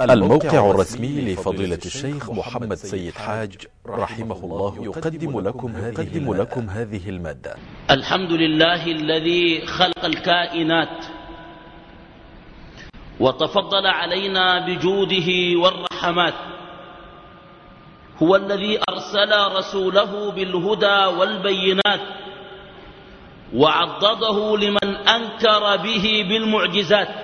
الموقع الرسمي لفضيلة الشيخ محمد سيد حاج رحمه الله يقدم لكم هذه, لكم هذه ا ل الحمد لله الذي خلق الكائنات وتفضل علينا بجوده والرحمات. هو الذي أرسل رسوله بالهدى والبينات وعضده لمن أنكر به بالمعجزات.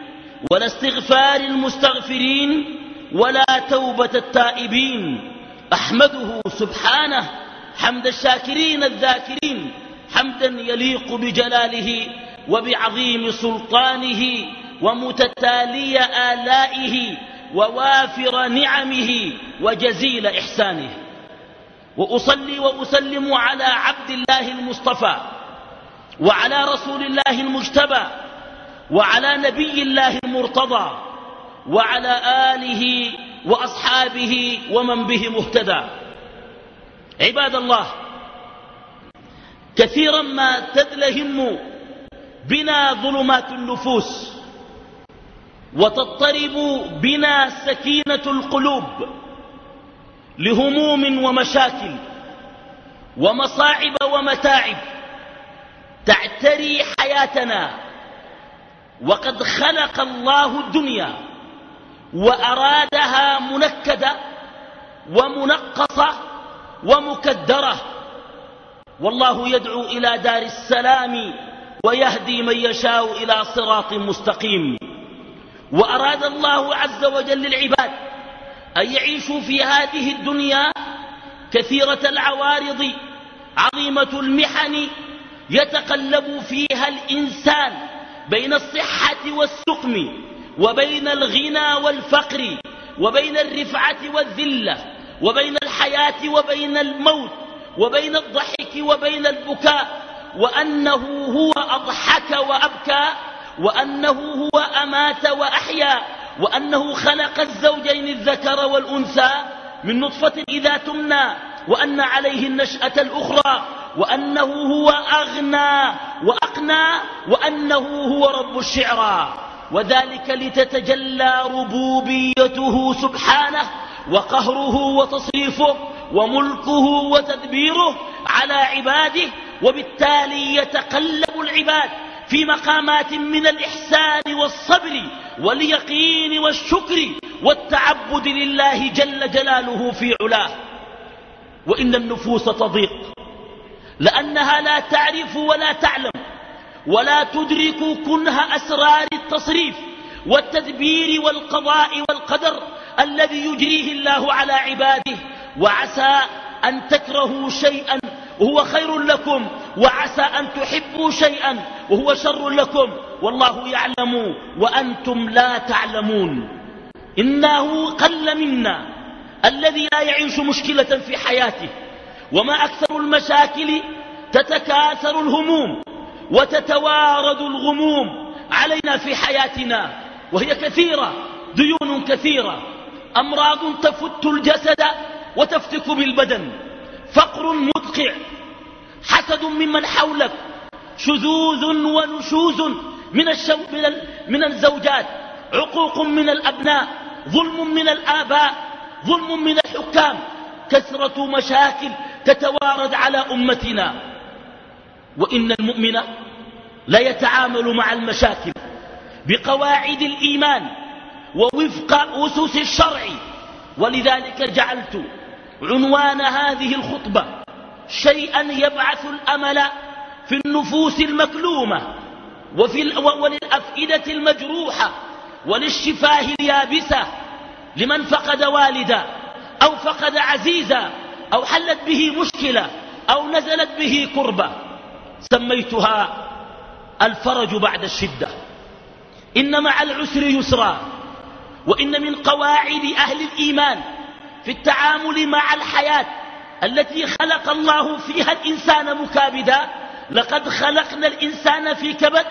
ولا استغفار المستغفرين ولا توبة التائبين. أحمده سبحانه حمد الشاكرين الذاكرين حمدا يليق بجلاله وبعظيم سلطانه ومتتالي آلائه ووافر نعمه وجزيل إحسانه. وأصلي وأسلم على عبد الله المصطفى وعلى رسول الله المجتبى وعلى نبي الله المرتضى وعلى آله وأصحابه ومن به مهتدى. عباد الله كثيرا ما تدلهم بنا ظلمات النفوس وتضطرب بنا سكينة القلوب لهموم ومشاكل ومصاعب ومتاعب. تعتري حياتنا وقد خلق الله الدنيا وأرادها منكدة ومنقصة ومكدرة. والله يدعو إلى دار السلام ويهدي من يشاء إلى صراط مستقيم. وأراد الله عز وجل للعباد أن يعيشوا في هذه الدنيا كثيرة العوارض عظيمة المحن يتقلب فيها الإنسان. بين الصحة والسقم وبين الغنى والفقر وبين الرفعة والذلة وبين الحياة وبين الموت وبين الضحك وبين البكاء وأنه هو أضحك وأبكى وأنه هو أمات وأحيا وأنه خلق الزوجين الذكر والأنثى من نطفة إذا تمنى. وأن عليه النشأة الأخرى وأنه هو أغنى وأقنى وأنه هو رب الشعرى وذلك لتتجلى ربوبيته سبحانه وقهره وتصريفه وملكه وتدبيره على عباده وبالتالي يتقلب العباد في مقامات من الإحسان والصبر واليقين والشكر والتعبد لله جل جلاله في علاه. وإن النفوس تضيق. لأنها لا تعرف ولا تعلم. ولا تدرك كنه أسرار التصريف والتدبير والقضاء والقدر الذي يجريه الله على عباده. وعسى أن تكرهوا شيئا وهو خير لكم. وعسى أن تحبوا شيئا وهو شر لكم. والله يعلم وأنتم لا تعلمون. إنه قل منا. الذي لا يعيش مشكلة في حياته وما أكثر المشاكل تتكاثر الهموم وتتوارد الغموم علينا في حياتنا وهي كثيرة ديون كثيرة أمراض تفت الجسد وتفتك بالبدن فقر مدقع حسد ممن حولك شذوذ ونشوز من, من, من الزوجات عقوق من الأبناء ظلم من الآباء ظلم من الحكام كثرة مشاكل تتوارد على أمتنا. وإن المؤمن لا يتعامل مع المشاكل بقواعد الإيمان ووفق أسس الشرع. ولذلك جعلت عنوان هذه الخطبة شيئا يبعث الأمل في النفوس المكلومة وفي وللأفئدة المجروحة وللشفاه اليابسة. لمن فقد والدا أو فقد عزيزا أو حلت به مشكلة أو نزلت به كربة. سميتها الفرج بعد الشدة. إن مع العسر يسرا وإن من قواعد أهل الإيمان في التعامل مع الحياة التي خلق الله فيها الإنسان مكابدا لقد خلقنا الإنسان في كبد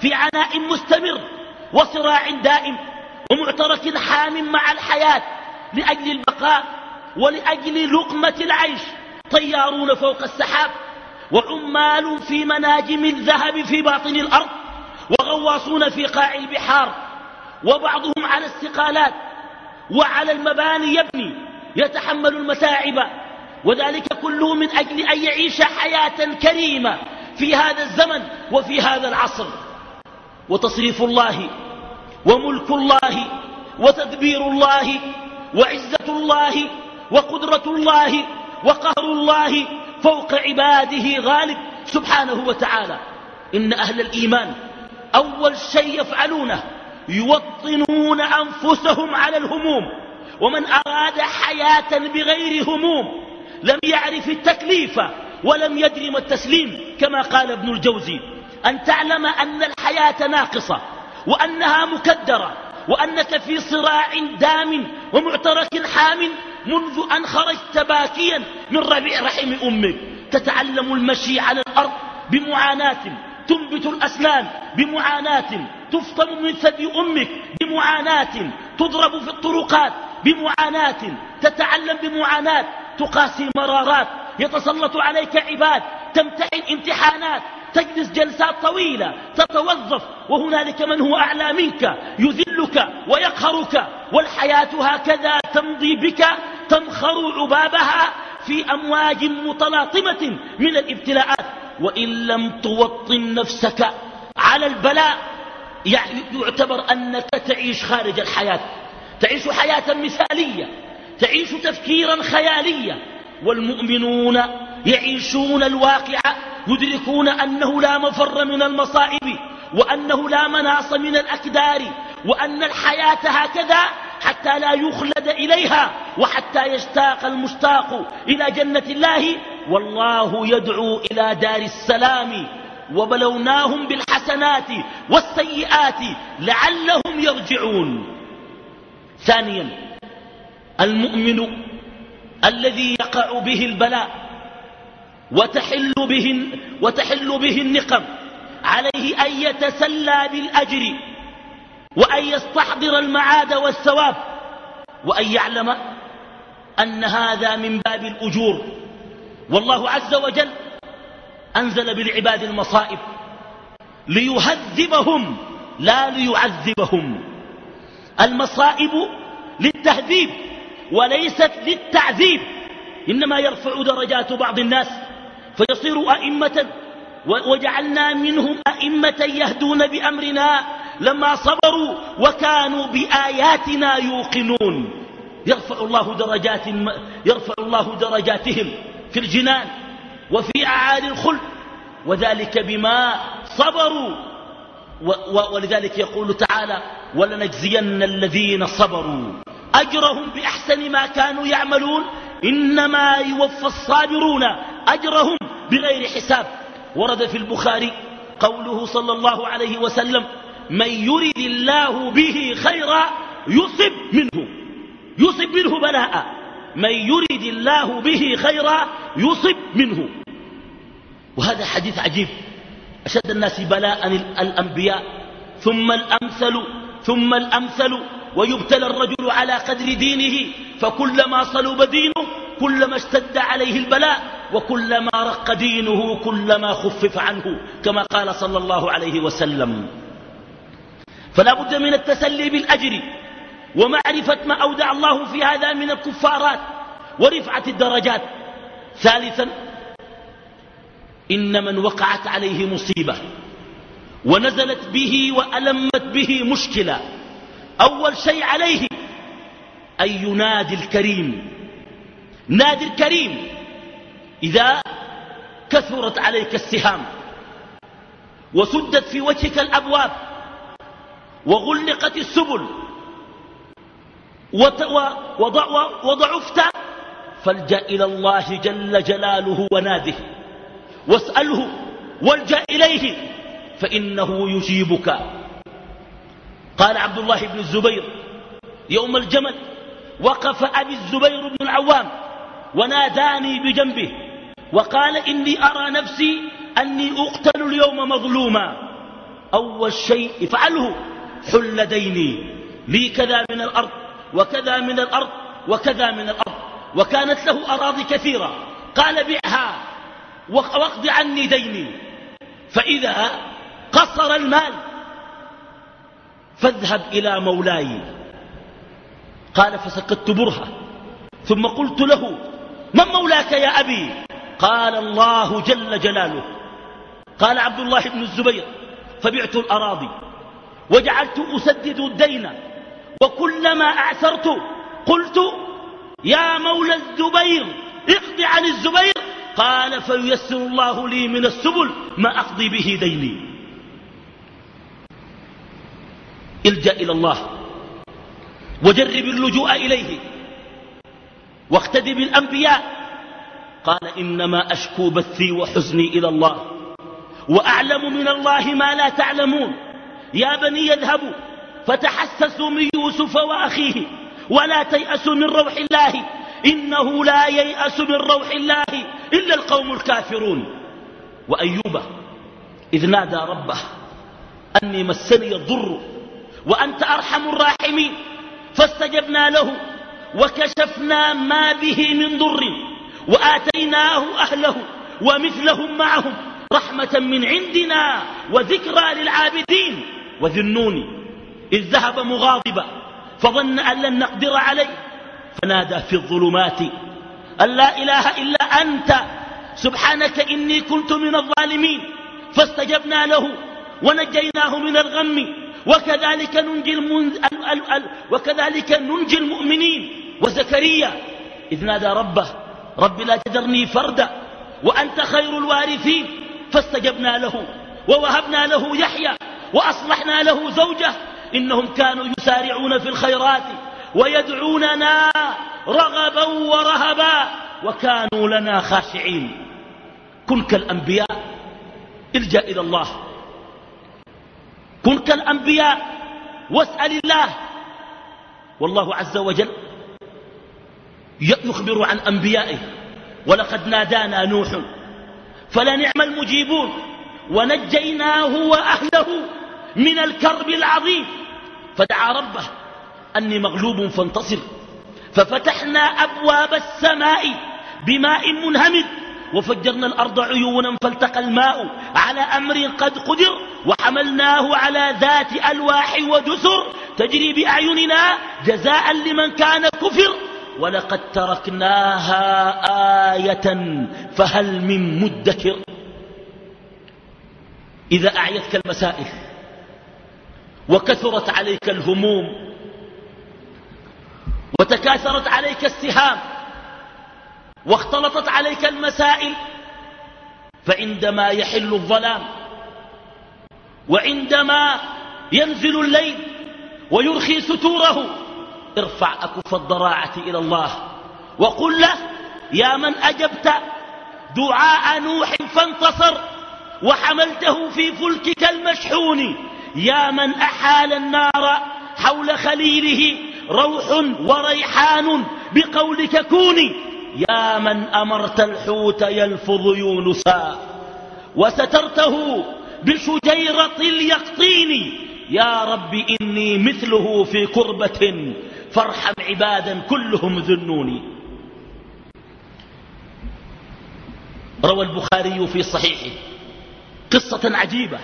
في عناء مستمر وصراع دائم. ومعترك حام مع الحياة لأجل البقاء ولأجل لقمة العيش. طيارون فوق السحاب وعمال في مناجم الذهب في باطن الأرض وغواصون في قاع البحار وبعضهم على السقالات وعلى المباني يبني يتحمل المتاعب. وذلك كله من أجل أن يعيش حياة كريمة في هذا الزمن وفي هذا العصر. وتصريف الله وملك الله وتدبير الله وعزة الله وقدرة الله وقهر الله فوق عباده غالب سبحانه وتعالى. إن أهل الإيمان أول شيء يفعلونه يوطنون أنفسهم على الهموم ومن أراد حياة بغير هموم لم يعرف التكليف ولم يدرم التسليم كما قال ابن الجوزي أن تعلم أن الحياة ناقصة وأنها مكدرة وأنك في صراع دام ومعترك حام منذ أن خرجت باكيا من ربيع رحم أمك. تتعلم المشي على الأرض بمعاناة تنبت الأسنان بمعاناة تفطم من ثدي أمك بمعاناة تضرب في الطرقات بمعاناة تتعلم بمعاناة تقاسي مرارات. يتسلط عليك عباد تمتحن امتحانات. تجلس جلسات طويلة تتوظف وهنالك من هو أعلى منك يذلك ويقهرك والحياة هكذا تمضي بك تنخر عبابها في أمواج متلاطمة من الابتلاءات. وإن لم توطن نفسك على البلاء يعتبر أنك تعيش خارج الحياة. تعيش حياة مثالية تعيش تفكيرا خياليا. والمؤمنون يعيشون الواقع يدركون أنه لا مفر من المصائب وأنه لا مناص من الأكدار وأن الحياة هكذا حتى لا يخلد إليها وحتى يشتاق المشتاق إلى جنة الله. والله يدعو إلى دار السلام وبلوناهم بالحسنات والسيئات لعلهم يرجعون. ثانيا المؤمن الذي يقع به البلاء وتحل به, وتحل به النقم عليه أن يتسلى بالأجر وأن يستحضر المعاد والثواب وأن يعلم أن هذا من باب الأجور. والله عز وجل أنزل بالعباد المصائب ليهذبهم لا ليعذبهم. المصائب للتهذيب وليست للتعذيب. إنما يرفع درجات بعض الناس فيصير أئمة وجعلنا منهم أئمة يهدون بأمرنا. لما صبروا وكانوا بآياتنا يوقنون. يرفع الله درجات يرفع الله درجاتهم في الجنان وفي أعالي الخلد وذلك بما صبروا. ولذلك يقول تعالى ولنجزين الذين صبروا. أجرهم بأحسن ما كانوا يعملون. إنما يوفى الصابرون أجرهم بغير حساب ورد في البخاري قوله صلى الله عليه وسلم من يرد الله به خيرا يصب منه. يصب منه بلاء. من يرد الله به خيرا يصب منه. وهذا حديث عجيب. أشد الناس بلاء الأنبياء. ثم الأمثل ثم الأمثل ويبتلى الرجل على قدر دينه فكلما صلب دينه كلما اشتد عليه البلاء وكلما رق دينه كلما خفف عنه كما قال صلى الله عليه وسلم. فلا بد من التسلي بالأجر ومعرفة ما أودع الله في هذا من الكفارات ورفعة الدرجات. ثالثا إن من وقعت عليه مصيبة ونزلت به وألمت به مشكلة أول شيء عليه أن ينادي الكريم. نادي الكريم إذا كثرت عليك السهام وسدت في وجهك الأبواب وغلقت السبل وضعفت فالجأ إلى الله جل جلاله وناده واسأله والجأ إليه فإنه يجيبك. قال عبد الله بن الزبير يوم الجمل وقف أبي الزبير بن العوام وناداني بجنبه وقال إني أرى نفسي أني أقتل اليوم مظلوما. أول شيء افعله حل ديني لي كذا من الأرض وكذا من الأرض وكذا من الأرض. وكانت له أراضي كثيرة. قال بيعها واقض عني ديني. فإذا قصر المال فاذهب إلى مولاي. قال فسكت برهة. ثم قلت له من مولاك يا أبي؟ قال الله جل جلاله. قال عبد الله بن الزبير فبعت الأراضي وجعلت أسدد الدين وكلما أعثرت قلت يا مولى الزبير اقضي عن الزبير. قال فييسر الله لي من السبل ما أقضي به ديني. الجأ إلى الله وجرب اللجوء إليه. واقتدي بالأنبياء. قال إنما أشكو بثي وحزني إلى الله وأعلم من الله ما لا تعلمون. يا بني اذهبوا. فتحسسوا من يوسف وأخيه. ولا تيأسوا من روح الله. إنه لا ييأس من روح الله إلا القوم الكافرون. وأيوب إذ نادى ربه أني مسني الضر وأنت أرحم الراحمين. فاستجبنا له. وكشفنا ما به من ضر وآتيناه أهله ومثلهم معهم رحمة من عندنا وذكرى للعابدين. وذنون إذ ذهب مغاضبا فظن أن لن نقدر عليه. فنادى في الظلمات أن لا إله إلا أنت سبحانك إني كنت من الظالمين. فاستجبنا له ونجيناه من الغم. وكذلك ننجي. وكذلك ننجي المؤمنين. وزكريا إذ نادى ربه رب لا تذرني فردا وأنت خير الوارثين فاستجبنا له ووهبنا له يحيى وأصلحنا له زوجه إنهم كانوا يسارعون في الخيرات ويدعوننا رغبا ورهبا وكانوا لنا خاشعين. كن كالأنبياء الجأ إلى الله. كن كالأنبياء واسأل الله. والله عز وجل يخبر عن أنبيائه. ولقد نادانا نوح. فلنعم المجيبون. ونجيناه وأهله من الكرب العظيم. فدعا ربه أني مغلوب فانتصر. ففتحنا أبواب السماء بماء منهمر. وفجرنا الأرض عيونا فالتقى الماء على أمر قد قدر. وحملناه على ذات ألواح ودسر. تجري بأعيننا جزاء لمن كان كفر. ولقد تركناها آية فهل من مدكر؟ إذا أعيتك المسائل وكثرت عليك الهموم وتكاثرت عليك السهام واختلطت عليك المسائل فعندما يحل الظلام وعندما ينزل الليل ويرخي ستوره ارفع أكف الضراعة إلى الله وقل له يا من أجبت دعاء نوح فانتصر وحملته في فلكك المشحون يا من أحال النار حول خليله روح وريحان بقولك كوني يا من أمرت الحوت يلفظ يونسا وسترته بشجيرة اليقطين يا رب إني مثله في كربة فارحم عبادا كلهم ذنوني. روى البخاري في صحيحه. قصة عجيبة.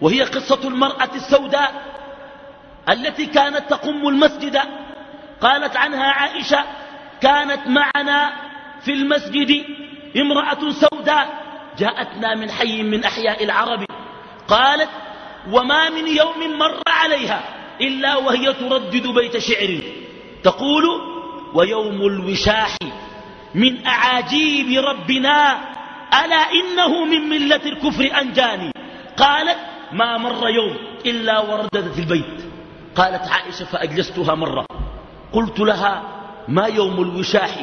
وهي قصة المرأة السوداء التي كانت تقم المسجد. قالت عنها عائشة كانت معنا في المسجد امرأة سوداء. جاءتنا من حي من أحياء العرب. قالت وما من يوم مر عليها. إلا وهي تردد بيت شعر. تقول ويوم الوشاح من أعاجيب ربنا ألا إنه من ملة الكفر أنجاني؟ قالت ما مر يوم إلا ورددت البيت. قالت عائشة فأجلستها مرة. قلت لها ما يوم الوشاح؟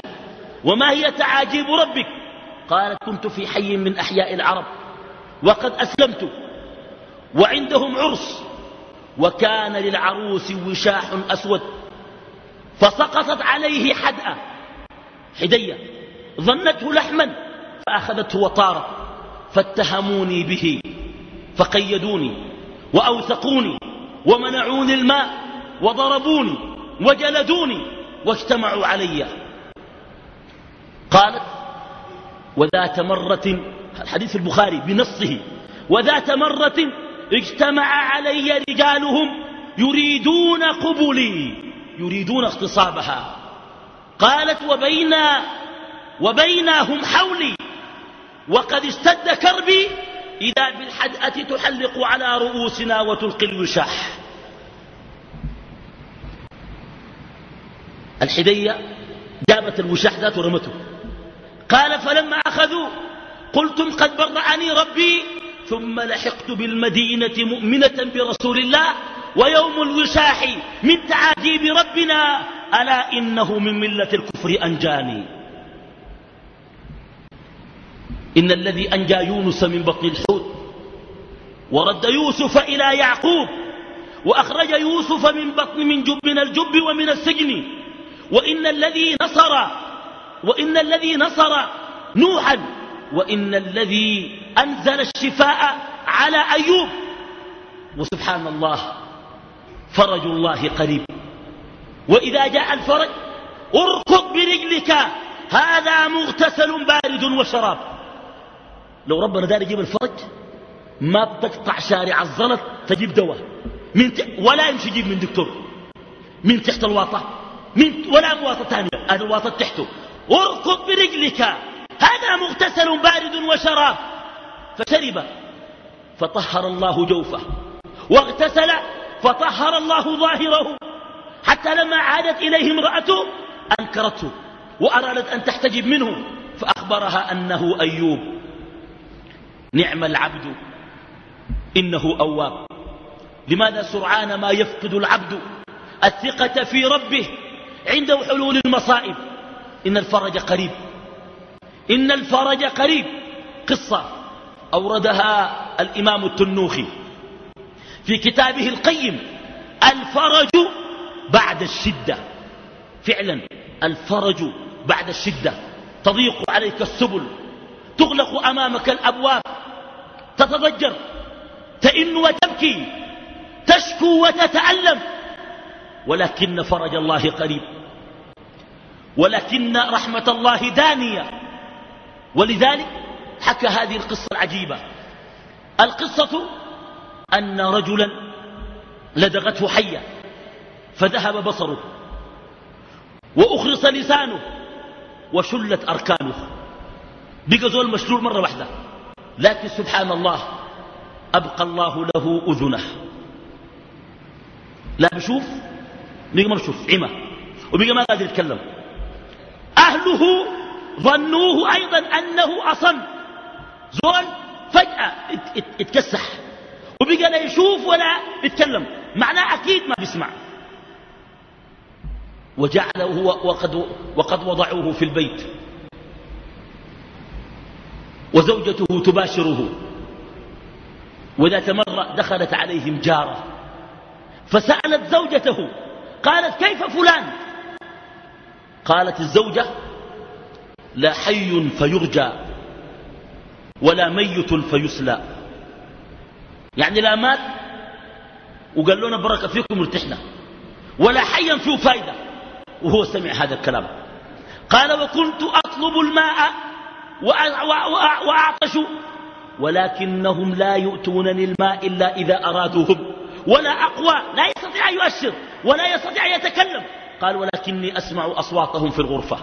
وما هي تعاجيب ربك؟ قالت كنت في حي من أحياء العرب وقد أسلمت وعندهم عرس وكان للعروس وشاح أسود فسقطت عليه حدأة حدية ظنته لحما فأخذته وطارت فاتهموني به فقيدوني وأوثقوني ومنعوني الماء وضربوني وجلدوني واجتمعوا علي. قالت وذات مرة الحديث البخاري بنصه وذات مرة اجتمع علي رجالهم يريدون قبلي يريدون اغتصابها. قالت وبين وبينهم حولي. وقد اشتد كربي إذا بالحدأة تحلق على رؤوسنا وتلقي الوشاح. الحدية جابت الوشاح ذات ورمته قال فلما أخذوا قلتم قد برأني ربي ثم لحقت بالمدينة مؤمنة برسول الله ويوم الوشاح من تعاجيب ربنا ألا إنه من ملة الكفر أنجاني. إن الذي أنجى يونس من بطن الحوت ورد يوسف إلى يعقوب وأخرج يوسف من بطن من, جب من الجب ومن السجن. وإن الذي نصر وإن الذي نصر نوحا وإن الذي أنزل الشفاء على أيوب. وسبحان الله فرج الله قريب. وإذا جاء الفرج اركض برجلك. هذا مغتسل بارد وشراب. لو ربنا دار يجيب الفرج ما بتقطع شارع الزلط تجيب دواء. من ت... ولا يمشي يجيب من دكتور. من تحت الواطة. من ولا مواطة ثانية. هذا الواطة تحته. اركض برجلك. هذا مغتسل بارد وشراب. فشرب فطهر الله جوفه واغتسل فطهر الله ظاهره حتى لما عادت إليه امرأته أنكرته وأرادت أن تحتجب منه فأخبرها أنه أيوب. نعم العبد إنه أواب. لماذا سرعان ما يفقد العبد الثقة في ربه عند حلول المصائب؟ إن الفرج قريب. إن الفرج قريب. قصة. أوردها الإمام التنوخي في كتابه القيم الفرج بعد الشدة. فعلا الفرج بعد الشدة. تضيق عليك السبل تغلق أمامك الأبواب تتضجر تئن وتبكي تشكو وتتألم. ولكن فرج الله قريب. ولكن رحمة الله دانية. ولذلك حكى هذه القصة العجيبة. القصة أن رجلا لدغته حية فذهب بصره وأخرص لسانه وشلت أركانه. بقى زول مشلول مرة واحدة لكن سبحان الله أبقى الله له أذنه. لا بشوف بقى ما بشوف عمى. وبقى ما قادر يتكلم. أهله ظنوه أيضا أنه أصم. زول فجأة اتكسح. وبقى لا يشوف ولا يتكلم. معناه أكيد ما بيسمع. وجعله وقد, وقد وضعوه في البيت. وزوجته تباشره. وذات مرة دخلت عليهم جارة. فسألت زوجته قالت كيف فلان؟ قالت الزوجة لا حي فيرجى. ولا ميت فيسلى يعني لا مات وقال لنا بركة فيكم ارتحنا. ولا حيا فيه فايدة. وهو سمع هذا الكلام. قال وكنت أطلب الماء وأعطش. ولكنهم لا يؤتونني الماء إلا إذا أرادوهم. ولا أقوى. لا يستطيع أن يؤشر. ولا يستطيع أن يتكلم. قال ولكني أسمع أصواتهم في الغرفة.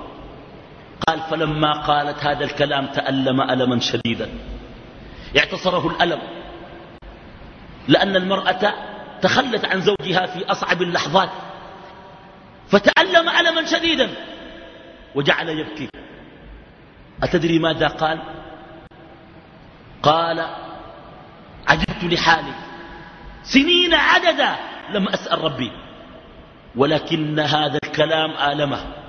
قال فلما قالت هذا الكلام تألم ألما شديدا. اعتصره الألم. لأن المرأة تخلت عن زوجها في أصعب اللحظات. فتألم ألما شديدا. وجعل يبكي. أتدري ماذا قال؟ قال عجبت لحالي. سنين عددا لم أسأل ربي. ولكن هذا الكلام آلمه.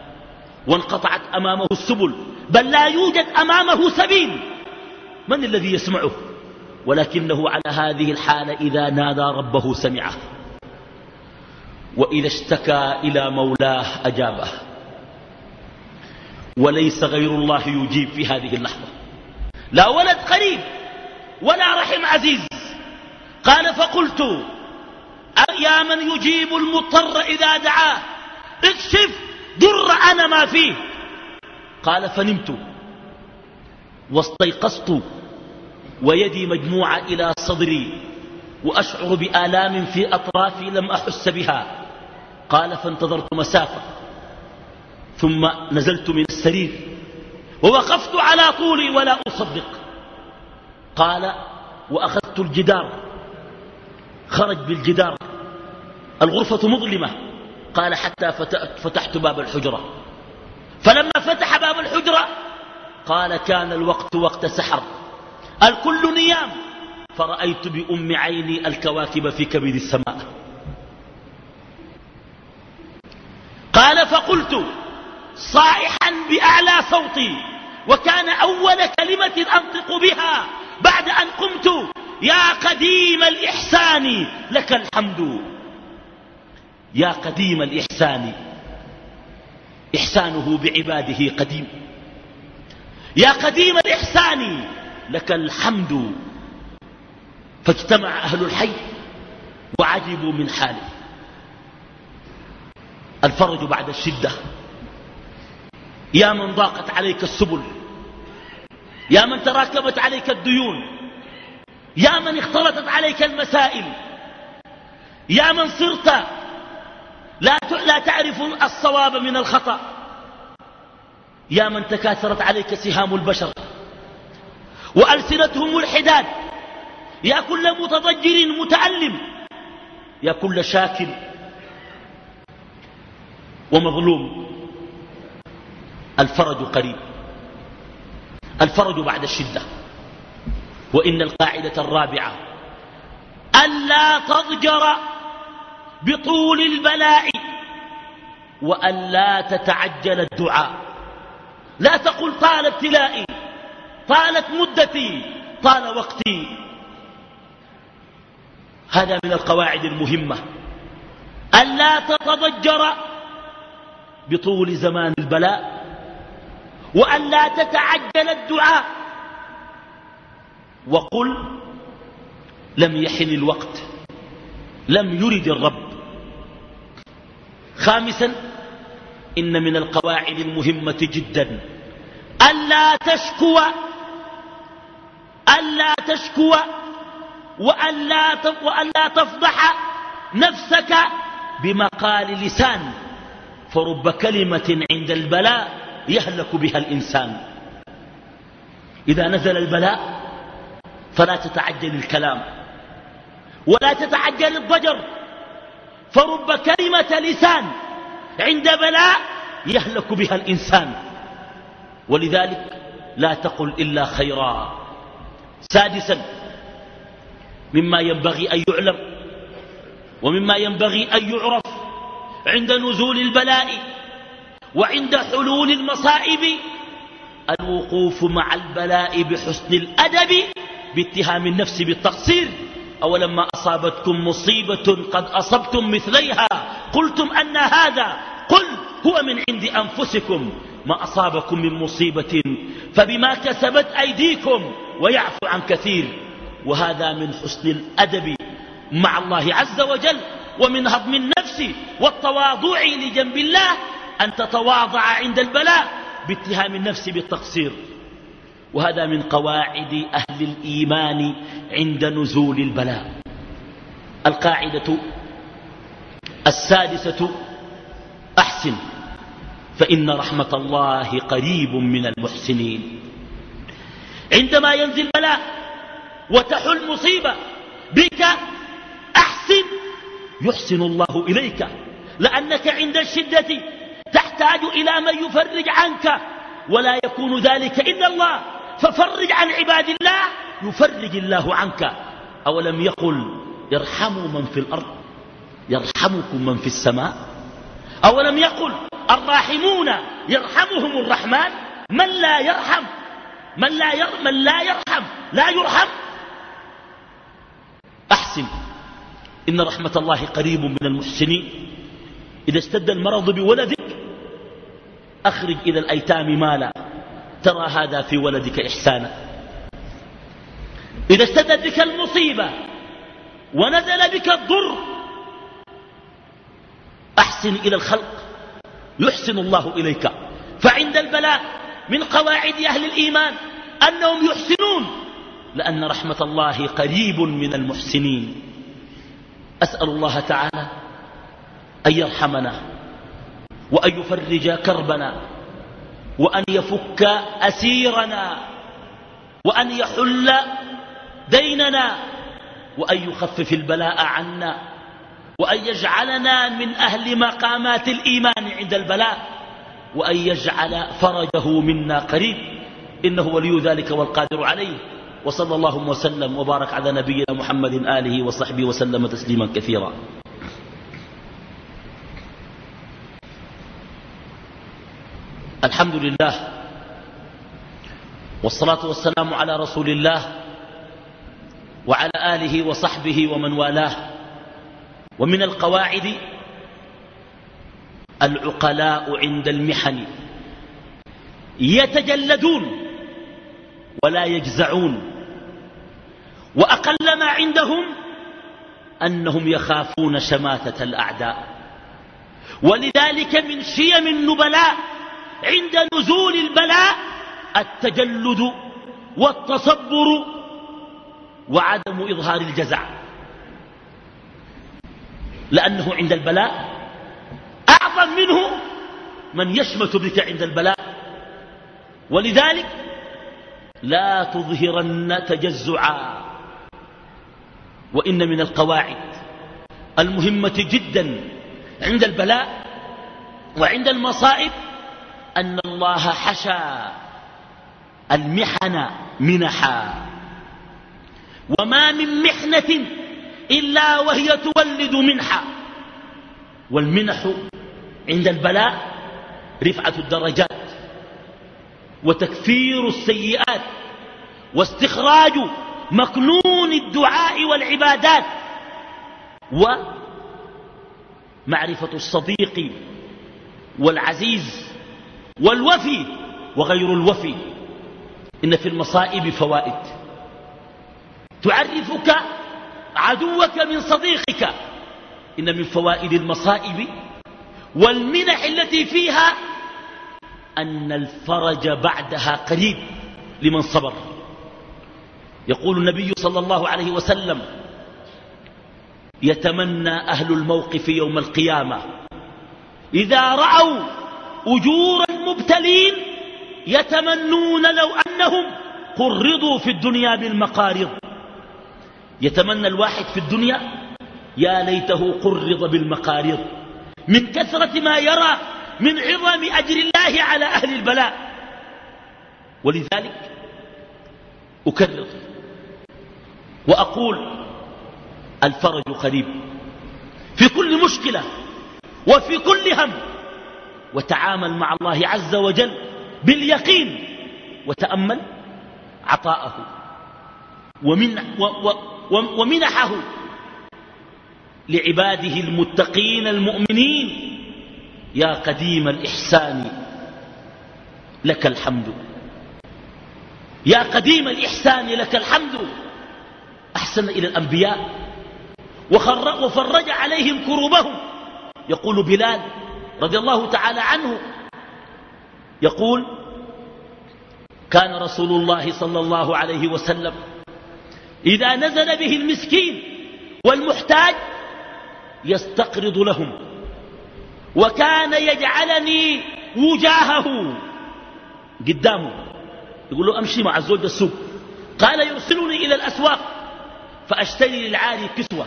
وانقطعت أمامه السبل بل لا يوجد أمامه سبيل. من الذي يسمعه؟ ولكنه على هذه الحالة إذا نادى ربه سمعه. وإذا اشتكى إلى مولاه أجابه. وليس غير الله يجيب في هذه اللحظة. لا ولد قريب ولا رحم عزيز. قال فقلت يا من يجيب المضطر إذا دعاه؟ اكشف! در أنا ما فيه. قال فنمت. واستيقظت. ويدي مجموعة إلى صدري. وأشعر بآلام في أطرافي لم أحس بها. قال فانتظرت مسافة. ثم نزلت من السرير. ووقفت على طولي ولا أصدق. قال وأخذت الجدار. خرج بالجدار. الغرفة مظلمة. قال حتى فتحت باب الحجرة. فلما فتح باب الحجرة قال كان الوقت وقت سحر. الكل نيام. فرأيت بأم عيني الكواكب في كبد السماء. قال فقلت صائحا بأعلى صوتي وكان أول كلمة أنطق بها بعد أن قمت يا قديم الإحسان لك الحمد. يا قديم الإحسان. إحسانه بعباده قديم. يا قديم الإحسان لك الحمد. فاجتمع أهل الحي وعجبوا من حاله. الفرج بعد الشدة. يا من ضاقت عليك السبل. يا من تراكمت عليك الديون. يا من اختلطت عليك المسائل. يا من صرت لا لا تعرف الصواب من الخطأ. يا من تكاثرت عليك سهام البشر وألسنتهم الحداد. يا كل متضجر متألم. يا كل شاكل ومظلوم. الفرج قريب. الفرج بعد الشدة. وإن القاعدة الرابعة. ألا تضجر بطول البلاء وألا تتعجل الدعاء. لا تقل طال ابتلائي طالت مدتي طال وقتي. هذا من القواعد المهمة. ألا تتضجر بطول زمان البلاء وأن لا تتعجل الدعاء. وقل لم يحن الوقت. لم يرد الرب. خامسا إن من القواعد المهمة جدا ألا تشكو ألا تشكو وألا وألا تفضح نفسك بمقال لسان فرب كلمة عند البلاء يهلك بها الإنسان. إذا نزل البلاء فلا تتعجل الكلام. ولا تتعجل الضجر. فرب كلمة لسان عند بلاء يهلك بها الإنسان. ولذلك لا تقل إلا خيرا. سادسا مما ينبغي أن يعلم ومما ينبغي أن يعرف عند نزول البلاء وعند حلول المصائب الوقوف مع البلاء بحسن الأدب باتهام النفس بالتقصير. أولما أصابتكم مصيبة قد أصبتم مثليها قلتم أن هذا قل هو من عند أنفسكم ما أصابكم من مصيبة فبما كسبت أيديكم ويعفو عن كثير وهذا من حسن الأدب مع الله عز وجل ومن هضم النفس والتواضع لجنب الله أن تتواضع عند البلاء باتهام النفس بالتقصير وهذا من قواعد أهل الإيمان عند نزول البلاء. القاعدة السادسة أحسن فإن رحمة الله قريب من المحسنين. عندما ينزل بلاء وتحل مصيبة بك أحسن يحسن الله إليك لأنك عند الشدة تحتاج إلى من يفرج عنك ولا يكون ذلك إلا الله. ففرج عن عباد الله يفرج الله عنك. أولم يقل ارحموا من في الأرض؟ يرحمكم من في السماء؟ أولم يقل الراحمون يرحمهم الرحمن؟ من لا يرحم؟ من لا, ير من لا يرحم؟ لا يرحم؟ أحسن. إن رحمة الله قريب من المحسنين. إذا اشتد المرض بولدك أخرج إلى الأيتام مالا. ترى هذا في ولدك إحسانا. إذا اشتدت بك المصيبة ونزل بك الضر أحسن إلى الخلق يحسن الله إليك. فعند البلاء من قواعد أهل الإيمان أنهم يحسنون لأن رحمة الله قريب من المحسنين. أسأل الله تعالى أن يرحمنا وأن يفرج كربنا وأن يفك أسيرنا وأن يحل ديننا وأن يخفف البلاء عنا وأن يجعلنا من أهل مقامات الإيمان عند البلاء وأن يجعل فرجه منا قريب. إنه ولي ذلك والقادر عليه. وصلى الله وسلم وبارك على نبينا محمد آله وصحبه وسلم تسليما كثيرا. الحمد لله والصلاة والسلام على رسول الله وعلى آله وصحبه ومن والاه. ومن القواعد العقلاء عند المحن. يتجلدون ولا يجزعون. وأقل ما عندهم أنهم يخافون شماتة الأعداء. ولذلك من شيم النبلاء عند نزول البلاء التجلد والتصبر وعدم إظهار الجزع لأنه عند البلاء أعظم منه من يشمت بك عند البلاء. ولذلك لا تظهرن تجزعا. وإن من القواعد المهمة جدا عند البلاء وعند المصائب أن الله حشى المحن منحا. وما من محنة إلا وهي تولد منحا. والمنح عند البلاء رفعة الدرجات. وتكفير السيئات. واستخراج مكنون الدعاء والعبادات. ومعرفة الصديق والعزيز والوفي وغير الوفي. إن في المصائب فوائد. تعرفك عدوك من صديقك. إن من فوائد المصائب والمنح التي فيها أن الفرج بعدها قريب لمن صبر. يقول النبي صلى الله عليه وسلم يتمنى أهل الموقف يوم القيامة إذا رأوا أجور المبتلين يتمنون لو أنهم قرضوا في الدنيا بالمقارض. يتمنى الواحد في الدنيا يا ليته قرض بالمقارض. من كثرة ما يرى من عظم أجر الله على أهل البلاء. ولذلك أكرر وأقول الفرج قريب. في كل مشكلة وفي كل هم وتعامل مع الله عز وجل باليقين وتأمل عطاءه ومن ومنحه لعباده المتقين المؤمنين. يا قديم الإحسان لك الحمد. يا قديم الإحسان لك الحمد. أحسن إلى الأنبياء. وفرج عليهم كروبهم. يقول بلال رضي الله تعالى عنه. يقول كان رسول الله صلى الله عليه وسلم إذا نزل به المسكين والمحتاج يستقرض لهم وكان يجعلني وجاهه قدامه. يقول له أمشي مع الزوج السوق. قال يرسلني إلى الأسواق فأشتري للعاري كسوة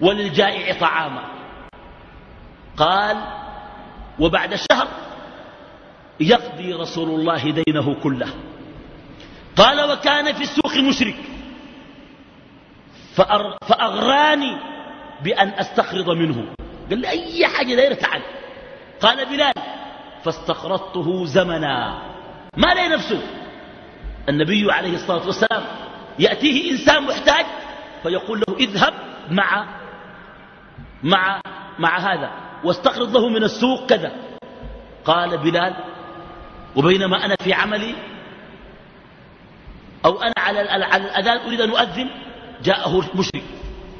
وللجائع طعاما. قال وبعد شهر يقضي رسول الله دينه كله. قال وكان في السوق مشرك. فأغراني بأن أستقرض منه. قال لي أي حاجة دايرة تعال. قال بلال فاستقرضته زمنا. ما لي نفسه. النبي عليه الصلاة والسلام يأتيه إنسان محتاج فيقول له اذهب مع مع مع هذا. واستقرض له من السوق كذا. قال بلال وبينما أنا في عملي أو أنا على الأذان أريد أن أؤذن جاءه مشرك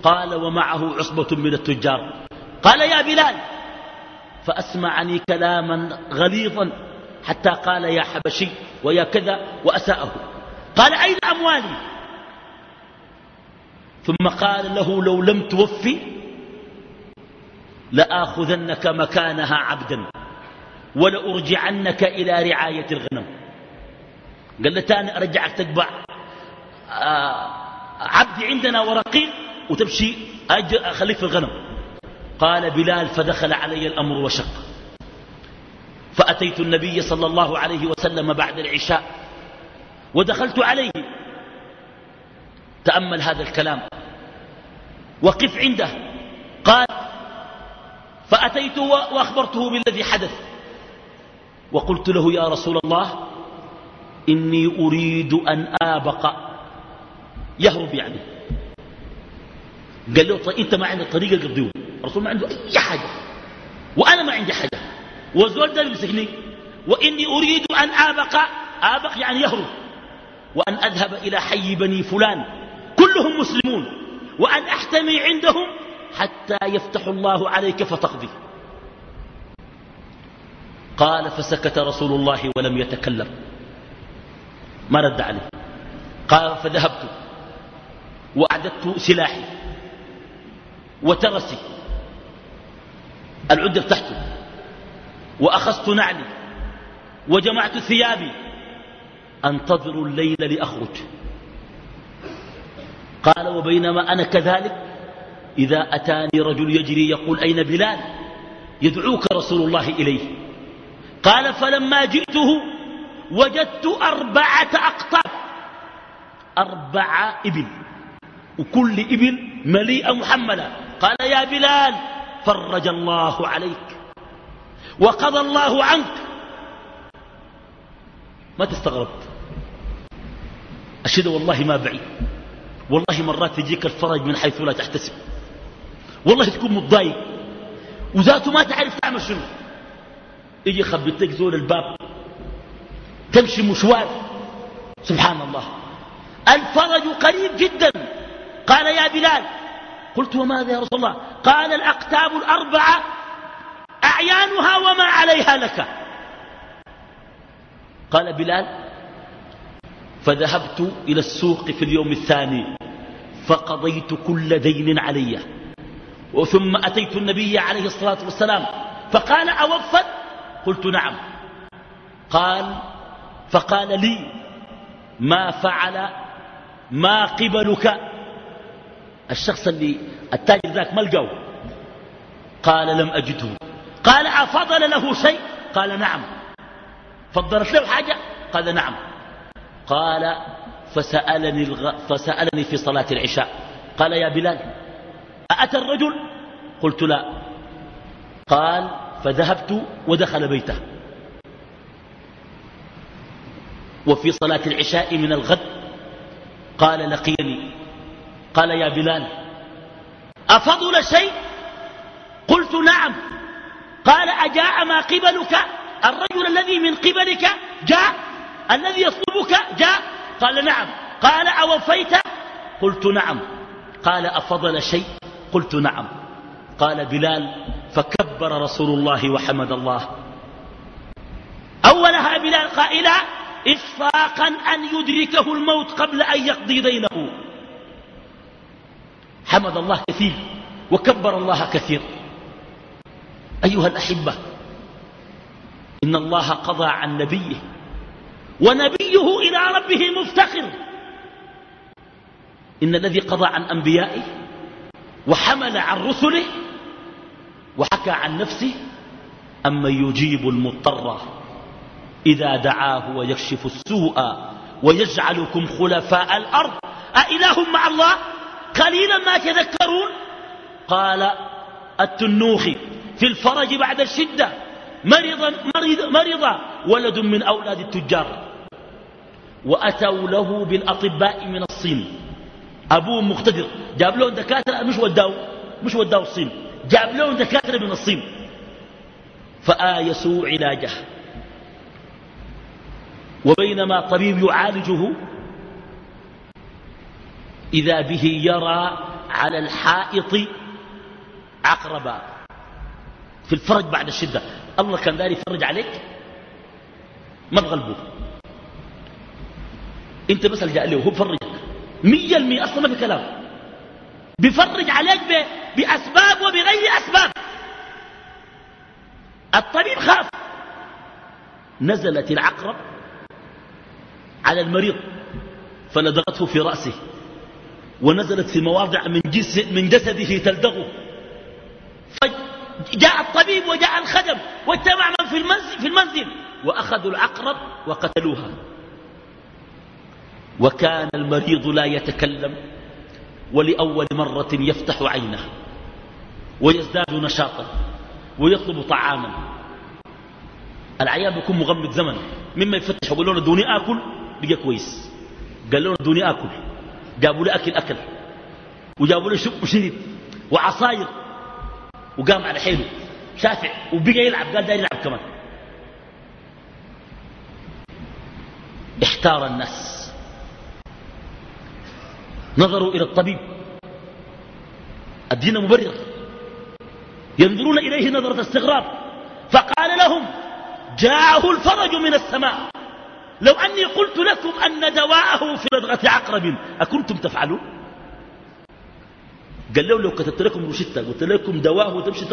قال ومعه عصبة من التجار. قال يا بلال فأسمعني كلاما غليظا حتى قال يا حبشي ويا كذا وأساءه. قال أين أموالي؟ ثم قال له لو لم توفي لآخذنك مكانها عبدا ولأرجعنك إلى رعاية الغنم. قال له تاني أرجعك تتبع آه، عبد عندنا ورقيق وتمشي أخليك في الغنم. قال بلال فدخل علي الأمر وشق. فأتيت النبي صلى الله عليه وسلم بعد العشاء ودخلت عليه. تأمل هذا الكلام. وقف عنده. قال فأتيت وأخبرته بالذي حدث. وقلت له يا رسول الله إني أريد أن آبق. يهرب يعني. قال له طيب أنت ما عندك طريقة قضيه الرسول ما عنده أي حاجة. وأنا ما عندي حاجة. وزول ده يمسكني وإني أريد أن آبق. آبق يعني يهرب. وأن أذهب إلى حي بني فلان. كلهم مسلمون. وأن أحتمي عندهم حتى يفتح الله عليك فتقضي. قال فسكت رسول الله ولم يتكلم. ما رد عليه. قال فذهبت وأعددت سلاحي وترسي. العدة تحته وأخذت نعلي وجمعت ثيابي. أنتظر الليل لأخرج. قال وبينما أنا كذلك إذا أتاني رجل يجري يقول أين بلال؟ يدعوك رسول الله إليه. قال فلما جئته وجدت أربعة أقطاب. أربعة إبل. وكل إبل مليئة محملة. قال يا بلال فرج الله عليك. وقضى الله عنك. ما تستغربت؟ الشدة والله ما بعيد. والله مرات تجيك الفرج من حيث لا تحتسب. والله تكون متضايق. وذاته ما تعرف تعمل شنو. يجي يخبط لك زول الباب. تمشي مشوار. سبحان الله الفرج قريب جدا. قال يا بلال. قلت وماذا يا رسول الله؟ قال الأقتاب الأربعة أعيانها وما عليها لك. قال بلال فذهبت إلى السوق في اليوم الثاني فقضيت كل دين علي. وثم أتيت النبي عليه الصلاة والسلام فقال أوفت؟ قلت نعم. قال فقال لي ما فعل ما قبلك؟ الشخص اللي التاجر ذاك ما لقاه. قال لم أجده. قال أفضل له شيء؟ قال نعم. فضلت له حاجة؟ قال نعم. قال فسألني, الغ... فسألني في صلاة العشاء. قال يا بلال أأتى الرجل؟ قلت لا. قال فذهبت ودخل بيته. وفي صلاة العشاء من الغد قال لقيني. قال يا بلال أفضل شيء؟ قلت نعم. قال أجاء ما قبلك؟ الرجل الذي من قبلك جاء؟ الذي يطلبك جاء؟ قال نعم. قال أوفيت؟ قلت نعم. قال أفضل شيء؟ قلت نعم. قال بلال فكبر رسول الله وحمد الله. أولها بلال قائلا إشفاقا أن يدركه الموت قبل أن يقضي دينه. حمد الله كثير وكبر الله كثير. أيها الأحبة إن الله قضى عن نبيه ونبيه إلى ربه مفتخر. إن الذي قضى عن أنبيائه وحمل عن رسله وحكى عن نفسه أما يجيب المضطر إذا دعاه ويكشف السوء ويجعلكم خلفاء الأرض؟ أإله مع الله؟ قليلا ما تذكرون؟ قال التنوخي في الفرج بعد الشدة مرض, مرض, مرض ولد من أولاد التجار وأتوا له بالأطباء من الصين. أبوه مقتدر. جاب لهم دكاترة مش وداو مش وداو الصين. جاب لهم دكاترة من الصين. فآيسوا علاجه. وبينما طبيب يعالجه إذا به يرى على الحائط عقربا. في الفرج بعد الشدة. الله كان داري يفرج عليك؟ ما تغلبه انت بس جاء له هو بفرجك مية المية أصلا ما في كلام. بفرج عليك بأسباب وبغير أسباب. الطبيب خاف. نزلت العقرب على المريض فلدغته في رأسه ونزلت في مواضع من, من جسده تلدغه. فجاء الطبيب وجاء الخدم واجتمع من في المنزل, في المنزل وأخذوا العقرب وقتلوها. وكان المريض لا يتكلم ولأول مرة يفتح عينه ويزداد نشاطا ويطلب طعاما. العيان بيكون مغمض زمن. مما يفتح يقول له دوني آكل بقى كويس. قال له دوني آكل. جابوا له أكل أكل. وجابوا له شب شرب وعصاير. وقام على حيله. شافع. وبقى يلعب قال داير يلعب كمان. احتار الناس. نظروا إلى الطبيب. الدين مبرر. ينظرون إليه نظرة استغراب. فقال لهم جاءه الفرج من السماء. لو أني قلت لكم أن دواءه في لدغة عقرب أكنتم تفعلون؟ قال له لو كتبت لكم روشتة قلت لكم دواه وتمشي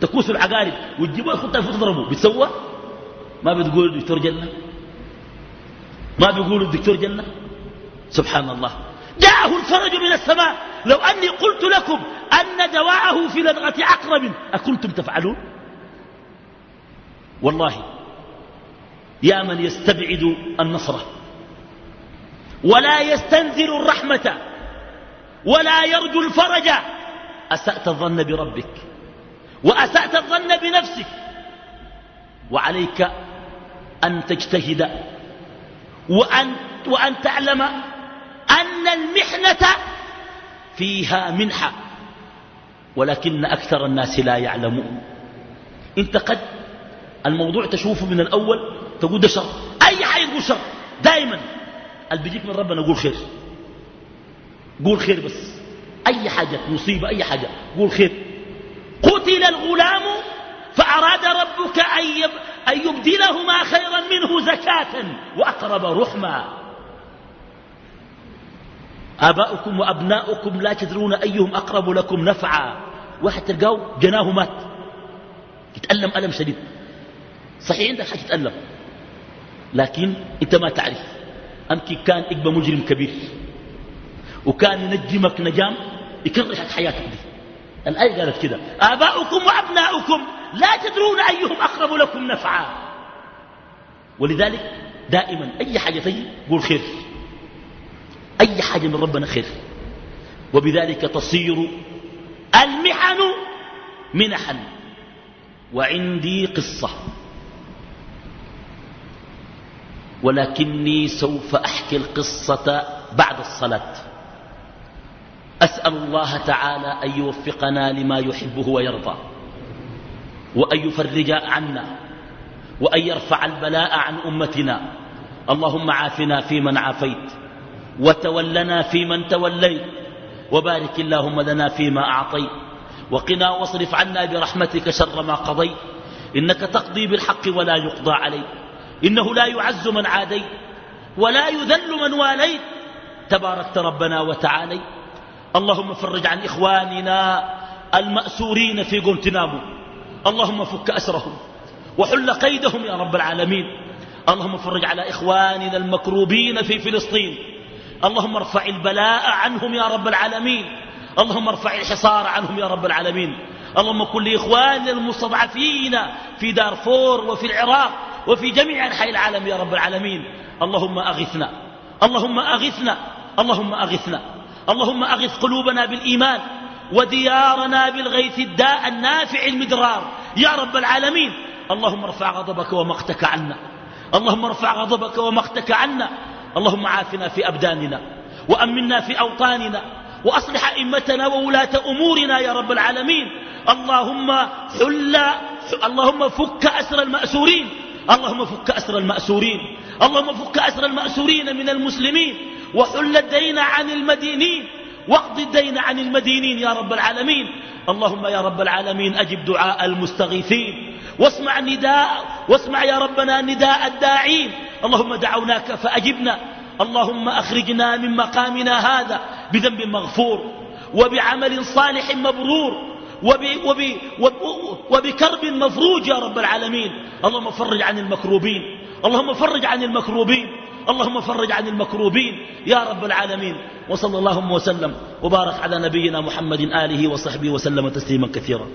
تكوسوا العقارب وتجيبوها تحطها في تضربوا بتسوى ما بتقول الدكتور جنة؟ ما بيقولوا الدكتور جنة؟ سبحان الله. جاءه الفرج من السماء. لو أني قلت لكم أن دواءه في لدغة عقرب أكنتم تفعلون؟ والله يا من يستبعد النصر ولا يستنزل الرحمة ولا يرجو الفرج. أسأت الظن بربك وأسأت الظن بنفسك وعليك أن تجتهد وأن, وأن تعلم أن المحنة فيها منحة ولكن أكثر الناس لا يعلمون. انت قد الموضوع تشوفه من الأول تقول ده شر. أي حاجة تقول شر. دائما اللي بيجيك من ربنا قول خير. قول خير بس. أي حاجة مصيبة أي حاجة قول خير. قتل الغلام فأراد ربك أن يبدلهما خيرا منه زكاة وأقرب رحما آباؤكم وأبناؤكم لا تدرون أيهم أقرب لكم نفعا. واحد تلقاه جناه مات. يتألم ألم شديد. صحيح عندك حاجة تتألم. لكن أنت ما تعرف. أمكن كان إقبى مجرم كبير. وكان ينجمك نجام يكرهك حياتك دي. الآية قالت كده. آباؤكم وأبناؤكم لا تدرون أيهم أقرب لكم نفعا. ولذلك دائما أي حاجة تجي قول خير. أي حاجة من ربنا خير. وبذلك تصير المحن منحا وعندي قصة. ولكني سوف أحكي القصة بعد الصلاة. أسأل الله تعالى أن يوفقنا لما يحبه ويرضى. وأن يفرج عنا. وأن يرفع البلاء عن أمتنا. اللهم عافنا فيمن عافيت. وتولنا فيمن توليت. وبارك اللهم لنا فيما أعطيت. وقنا واصرف عنا برحمتك شر ما قضيت. إنك تقضي بالحق ولا يقضى عليك. إنه لا يعز من عاديت. ولا يذل من واليت. تباركت ربنا وتعالي اللهم فرج عن إخواننا المأسورين في غونتنامو اللهم فك أسرهم. وحل قيدهم يا رب العالمين. اللهم فرج على إخواننا المكروبين في فلسطين. اللهم ارفع البلاء عنهم يا رب العالمين. اللهم ارفع الحصار عنهم يا رب العالمين. اللهم كن لإخواننا المستضعفين في دارفور وفي العراق وفي جميع أنحاء العالم يا رب العالمين. اللهم أغثنا. اللهم أغثنا. اللهم أغثنا. اللهم أغث قلوبنا بالإيمان وديارنا بالغيث الداء النافع المدرار يا رب العالمين. اللهم ارفع غضبك ومقتك عنا. اللهم ارفع غضبك ومقتك عنا. اللهم عافنا في أبداننا وأمنا في أوطاننا وأصلح أئمتنا وولاة أمورنا يا رب العالمين. اللهم حل اللهم فك أسر المأسورين. اللهم فك أسر المأسورين. اللهم فك أسر المأسورين من المسلمين. وحل الدين عن المدينين. واقض الدين عن المدينين يا رب العالمين. اللهم يا رب العالمين أجب دعاء المستغيثين. واسمع نداء واسمع يا ربنا نداء الداعين. اللهم دعوناك فأجبنا. اللهم أخرجنا من مقامنا هذا بذنب مغفور وبعمل صالح مبرور وب وب وب وبكرب مفروج يا رب العالمين. اللهم فرج عن المكروبين. اللهم فرج عن المكروبين. اللهم فرج عن المكروبين يا رب العالمين. وصلى اللهم وسلم وبارك على نبينا محمد آله وصحبه وسلم تسليما كثيرا.